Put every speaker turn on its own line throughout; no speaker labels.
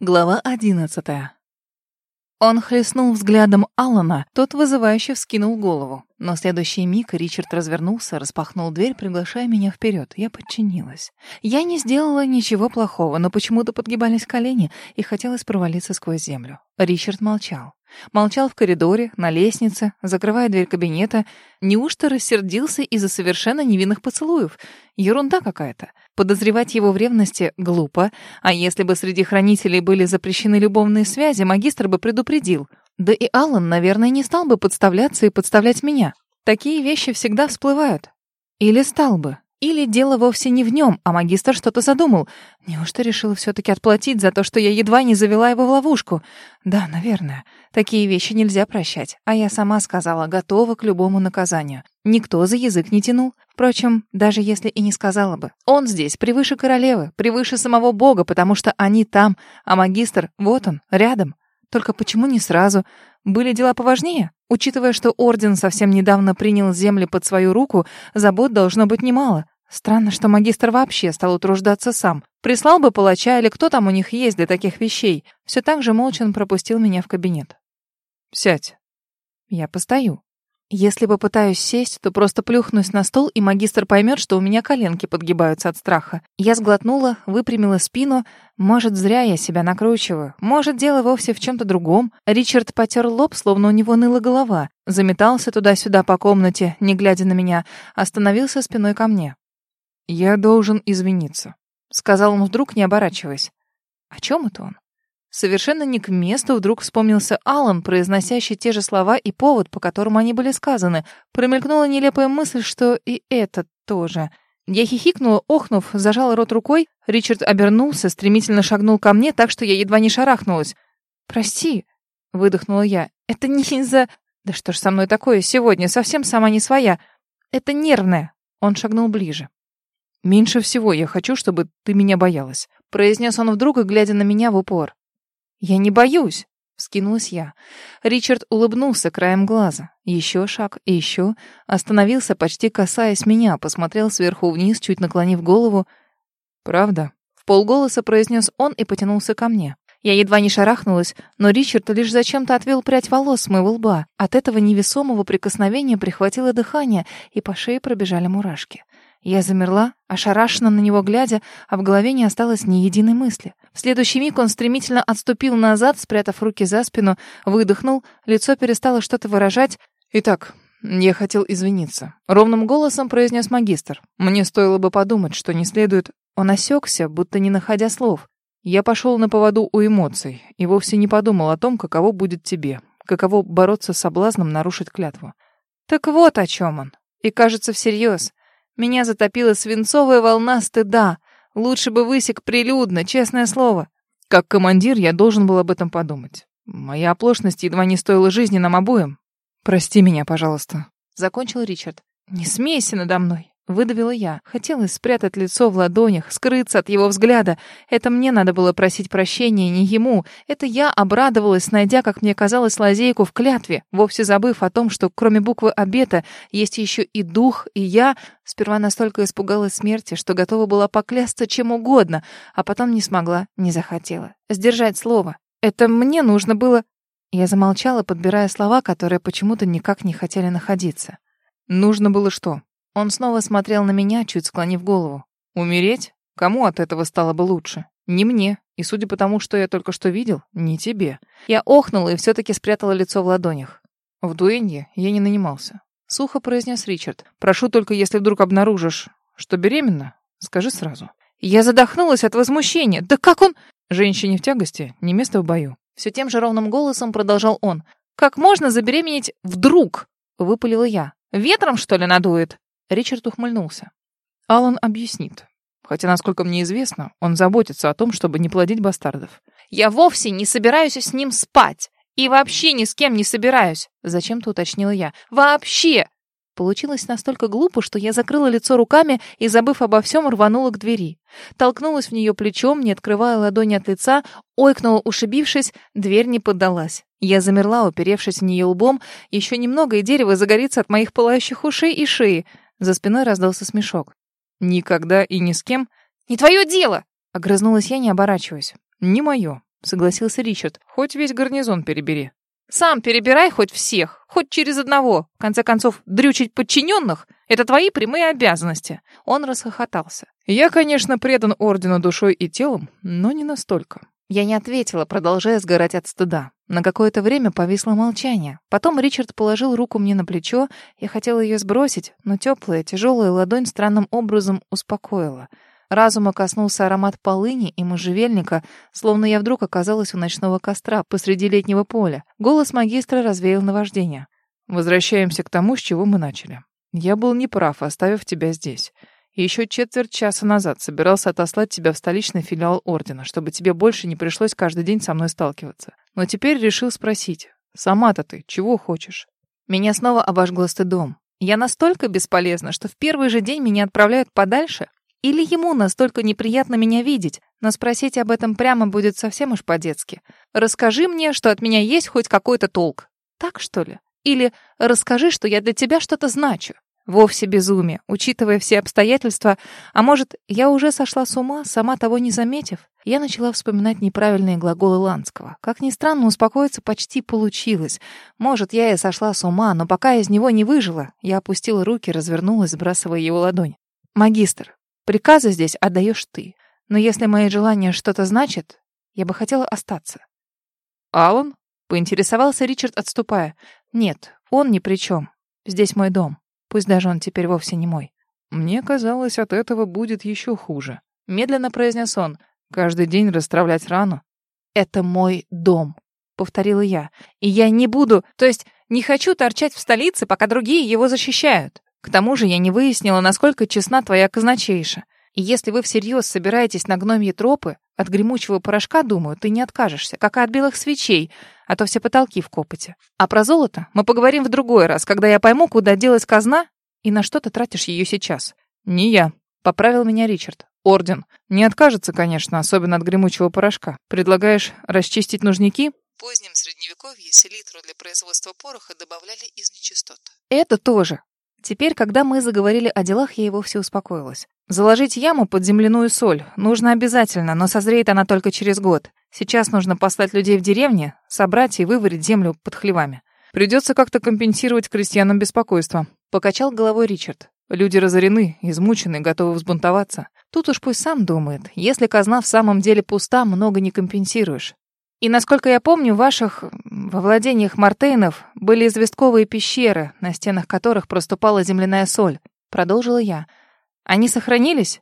Глава одиннадцатая. Он хлестнул взглядом Алана, тот вызывающе вскинул голову. Но в следующий миг Ричард развернулся, распахнул дверь, приглашая меня вперед. Я подчинилась. Я не сделала ничего плохого, но почему-то подгибались колени и хотелось провалиться сквозь землю. Ричард молчал. Молчал в коридоре, на лестнице, закрывая дверь кабинета. Неужто рассердился из-за совершенно невинных поцелуев? Ерунда какая-то. Подозревать его в ревности глупо, а если бы среди хранителей были запрещены любовные связи, магистр бы предупредил. Да и Аллан, наверное, не стал бы подставляться и подставлять меня. Такие вещи всегда всплывают. Или стал бы. Или дело вовсе не в нем, а магистр что-то задумал. Неужто решил все-таки отплатить за то, что я едва не завела его в ловушку? Да, наверное. Такие вещи нельзя прощать. А я сама сказала, готова к любому наказанию. Никто за язык не тянул. Впрочем, даже если и не сказала бы. Он здесь, превыше королевы, превыше самого бога, потому что они там, а магистр, вот он, рядом. Только почему не сразу? Были дела поважнее? Учитывая, что орден совсем недавно принял земли под свою руку, забот должно быть немало. Странно, что магистр вообще стал утруждаться сам. Прислал бы палача или кто там у них есть для таких вещей. Все так же молча он пропустил меня в кабинет. «Сядь». «Я постою». Если попытаюсь сесть, то просто плюхнусь на стол, и магистр поймет, что у меня коленки подгибаются от страха. Я сглотнула, выпрямила спину. Может, зря я себя накручиваю. Может, дело вовсе в чем-то другом. Ричард потер лоб, словно у него ныла голова. Заметался туда-сюда по комнате, не глядя на меня. Остановился спиной ко мне. «Я должен извиниться», — сказал он вдруг, не оборачиваясь. «О чем это он?» Совершенно не к месту вдруг вспомнился Алан, произносящий те же слова и повод, по которому они были сказаны. Промелькнула нелепая мысль, что и это тоже. Я хихикнула, охнув, зажала рот рукой. Ричард обернулся, стремительно шагнул ко мне, так что я едва не шарахнулась. «Прости», — выдохнула я. «Это не из-за...» «Да что ж со мной такое сегодня? Совсем сама не своя. Это нервное». Он шагнул ближе. «Меньше всего я хочу, чтобы ты меня боялась», — произнес он вдруг, глядя на меня в упор. «Я не боюсь», — вскинулась я. Ричард улыбнулся краем глаза. Еще шаг и еще. Остановился, почти касаясь меня, посмотрел сверху вниз, чуть наклонив голову. «Правда?» — в полголоса произнес он и потянулся ко мне. Я едва не шарахнулась, но Ричард лишь зачем-то отвел прядь волос с моего лба. От этого невесомого прикосновения прихватило дыхание, и по шее пробежали мурашки. Я замерла, ошарашенно на него глядя, а в голове не осталось ни единой мысли. Следующий миг он стремительно отступил назад, спрятав руки за спину, выдохнул, лицо перестало что-то выражать. «Итак, я хотел извиниться», — ровным голосом произнес магистр. «Мне стоило бы подумать, что не следует...» Он осекся, будто не находя слов. «Я пошел на поводу у эмоций и вовсе не подумал о том, каково будет тебе, каково бороться с соблазном нарушить клятву». «Так вот о чем он. И кажется, всерьез. Меня затопила свинцовая волна стыда. Лучше бы высек прилюдно, честное слово. Как командир я должен был об этом подумать. Моя оплошность едва не стоила жизни нам обоим. Прости меня, пожалуйста. Закончил Ричард. Не смейся надо мной. Выдавила я. Хотелось спрятать лицо в ладонях, скрыться от его взгляда. Это мне надо было просить прощения, не ему. Это я обрадовалась, найдя, как мне казалось, лазейку в клятве, вовсе забыв о том, что кроме буквы обета есть еще и дух, и я сперва настолько испугалась смерти, что готова была поклясться чем угодно, а потом не смогла, не захотела. Сдержать слово. Это мне нужно было... Я замолчала, подбирая слова, которые почему-то никак не хотели находиться. Нужно было что? Он снова смотрел на меня, чуть склонив голову. «Умереть? Кому от этого стало бы лучше? Не мне. И судя по тому, что я только что видел, не тебе». Я охнула и все-таки спрятала лицо в ладонях. «В дуэнье я не нанимался», — сухо произнес Ричард. «Прошу только, если вдруг обнаружишь, что беременна, скажи сразу». Я задохнулась от возмущения. «Да как он...» «Женщине в тягости не место в бою». Все тем же ровным голосом продолжал он. «Как можно забеременеть вдруг?» — выпалила я. «Ветром, что ли, надует?» Ричард ухмыльнулся. Алан объяснит. Хотя, насколько мне известно, он заботится о том, чтобы не плодить бастардов. «Я вовсе не собираюсь с ним спать! И вообще ни с кем не собираюсь!» Зачем-то уточнила я. «Вообще!» Получилось настолько глупо, что я закрыла лицо руками и, забыв обо всем, рванула к двери. Толкнулась в нее плечом, не открывая ладони от лица, ойкнула, ушибившись, дверь не поддалась. Я замерла, уперевшись в нее лбом. Еще немного, и дерево загорится от моих пылающих ушей и шеи. За спиной раздался смешок. «Никогда и ни с кем?» «Не твое дело!» — огрызнулась я, не оборачиваясь. «Не мое», согласился Ричард.
Хоть весь гарнизон перебери.
Сам перебирай хоть всех, хоть через одного. В конце концов, дрючить подчиненных — это твои прямые обязанности. Он расхохотался.
Я, конечно, предан ордену душой и телом, но не настолько.
Я не ответила, продолжая сгорать от стыда. На какое-то время повисло молчание. Потом Ричард положил руку мне на плечо. Я хотела ее сбросить, но теплая, тяжелая ладонь странным образом успокоила. Разума коснулся аромат полыни и можжевельника, словно я вдруг оказалась у ночного костра посреди летнего поля. Голос магистра развеял наваждение.
«Возвращаемся к тому, с чего мы начали. Я был неправ, оставив тебя здесь. И еще четверть часа назад собирался отослать тебя в столичный филиал Ордена, чтобы тебе больше не пришлось каждый день со мной сталкиваться. Но теперь решил спросить. Сама-то ты чего хочешь?»
Меня снова обожгло стыдом. Я настолько бесполезна, что в первый же день меня отправляют подальше? Или ему настолько неприятно меня видеть, но спросить об этом прямо будет совсем уж по-детски. Расскажи мне, что от меня есть хоть какой-то толк. Так, что ли? Или расскажи, что я для тебя что-то значу. Вовсе безумие, учитывая все обстоятельства. А может, я уже сошла с ума, сама того не заметив? Я начала вспоминать неправильные глаголы Ланского. Как ни странно, успокоиться почти получилось. Может, я и сошла с ума, но пока из него не выжила, я опустила руки, развернулась, сбрасывая его ладонь. «Магистр, Приказы здесь отдаешь ты. Но если мои желания что-то значат, я бы хотела остаться.
Алан?
Поинтересовался Ричард, отступая. Нет, он ни при чем. Здесь мой дом. Пусть даже он теперь вовсе не мой.
Мне казалось, от этого будет еще хуже.
Медленно произнес он.
Каждый день расстравлять рану.
Это мой дом, повторила я. И я не буду, то есть не хочу торчать в столице, пока другие его защищают. К тому же я не выяснила, насколько честна твоя казначейша. И если вы всерьез собираетесь на гномьи тропы, от гремучего порошка, думаю, ты не откажешься, как и от белых свечей, а то все потолки в копоте. А про золото мы поговорим в другой раз, когда я пойму, куда делась казна и на что ты тратишь ее сейчас.
Не я,
поправил меня Ричард.
Орден. Не откажется, конечно, особенно от гремучего порошка. Предлагаешь расчистить нужники?
В позднем средневековье селитру для производства пороха добавляли из нечистот. Это тоже. Теперь, когда мы заговорили о делах, я и вовсе успокоилась. Заложить яму под земляную соль нужно обязательно, но созреет она только через год. Сейчас нужно послать людей в деревне, собрать и выварить землю под хлевами.
Придется как-то компенсировать крестьянам беспокойство.
Покачал головой Ричард.
Люди разорены, измучены, готовы взбунтоваться.
Тут уж пусть сам думает. Если казна в самом деле пуста, много не компенсируешь. И насколько я помню, в ваших во владениях Мартейнов были известковые пещеры, на стенах которых проступала земляная соль. Продолжила я. Они сохранились?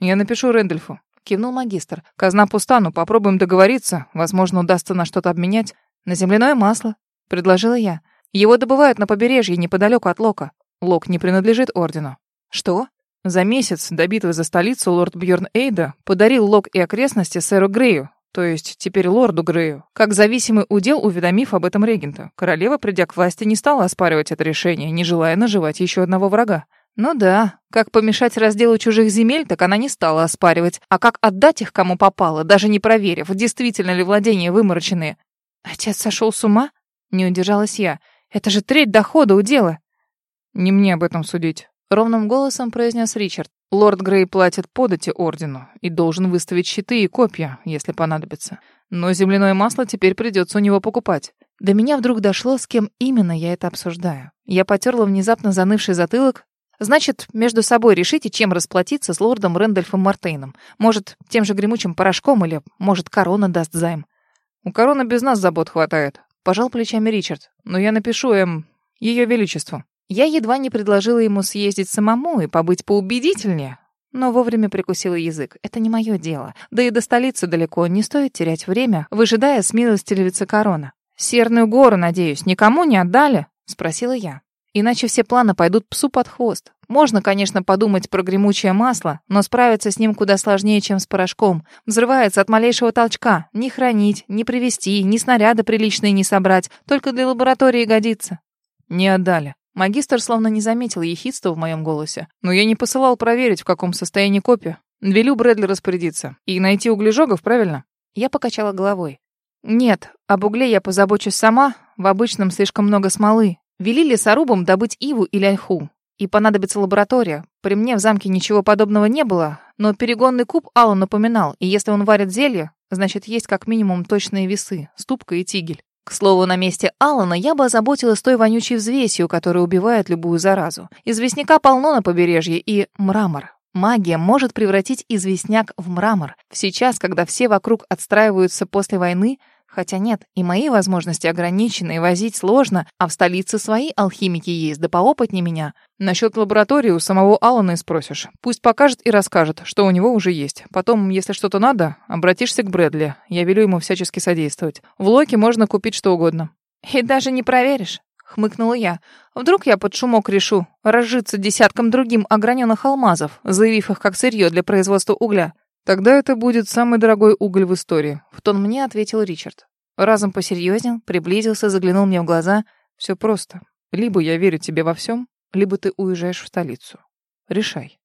Я напишу Рэндольфу.
Кивнул магистр.
Казна пуста, но попробуем договориться. Возможно, удастся на что-то обменять.
На земляное масло. Предложила я. Его добывают на побережье неподалеку от Лока.
Лок не принадлежит ордену.
Что?
За месяц до битвы за столицу лорд Бьорн Эйда подарил Лок и окрестности сэру Грею, то есть теперь лорду Грею, как зависимый удел, уведомив об этом регента. Королева, придя к власти, не стала оспаривать это решение, не желая наживать еще одного врага.
Ну да, как помешать разделу чужих земель, так она не стала оспаривать. А как отдать их кому попало, даже не проверив, действительно ли владения вымороченные. Отец сошел с ума? Не удержалась я. Это же треть дохода удела.
Не мне об этом судить.
Ровным голосом произнес Ричард.
Лорд Грей платит подати ордену и должен выставить щиты и копья, если понадобится. Но земляное масло теперь придется у него покупать.
До меня вдруг дошло, с кем именно я это обсуждаю. Я потерла внезапно занывший затылок. Значит, между собой решите, чем расплатиться с лордом Рэндольфом Мартейном. Может, тем же гремучим порошком или, может, корона даст займ.
У короны без нас забот хватает.
Пожал плечами Ричард.
Но я напишу, эм, ее величеству.
Я едва не предложила ему съездить самому и побыть поубедительнее, но вовремя прикусила язык. Это не мое дело. Да и до столицы далеко, не стоит терять время, выжидая смилостивого вице-корона. «Серную гору, надеюсь, никому не отдали?» — спросила я. «Иначе все планы пойдут псу под хвост. Можно, конечно, подумать про гремучее масло, но справиться с ним куда сложнее, чем с порошком. Взрывается от малейшего толчка. Не хранить, не привезти, ни снаряды приличные не собрать. Только для лаборатории годится».
«Не отдали»,
Магистр словно не заметил ехидства в моем голосе.
Но я не посылал проверить, в каком состоянии копия. Велю Брэдли распорядиться. И найти углежогов, правильно?
Я покачала головой. Нет, об угле я позабочусь сама. В обычном слишком много смолы. Вели лесорубам добыть иву или ольху. И понадобится лаборатория. При мне в замке ничего подобного не было, Но перегонный куб Аллан напоминал, и если он варит зелье, значит, есть как минимум точные весы, ступка и тигель. К слову, на месте Алана я бы озаботилась той вонючей взвесью, которая убивает любую заразу. Известняка полно на побережье и мрамор. Магия может превратить известняк в мрамор. Сейчас, когда все вокруг отстраиваются после войны, Хотя нет, и мои возможности ограничены, и возить сложно, а в столице свои алхимики есть, да поопытнее меня. Насчет лаборатории у самого Алана и спросишь. Пусть покажет и расскажет, что у него уже есть. Потом, если что-то надо, обратишься к Брэдли. Я велю ему всячески содействовать. В Локе можно купить что угодно.
И даже не проверишь, хмыкнула я. Вдруг я под шумок решу разжиться десятком другим ограненных алмазов, заявив их как сырье для производства угля.
Тогда это будет самый дорогой уголь в истории,
в тон мне ответил Ричард. Разом посерьезнел, приблизился, заглянул мне в глаза.
Все просто. Либо я верю тебе во всем, либо ты уезжаешь в столицу. Решай.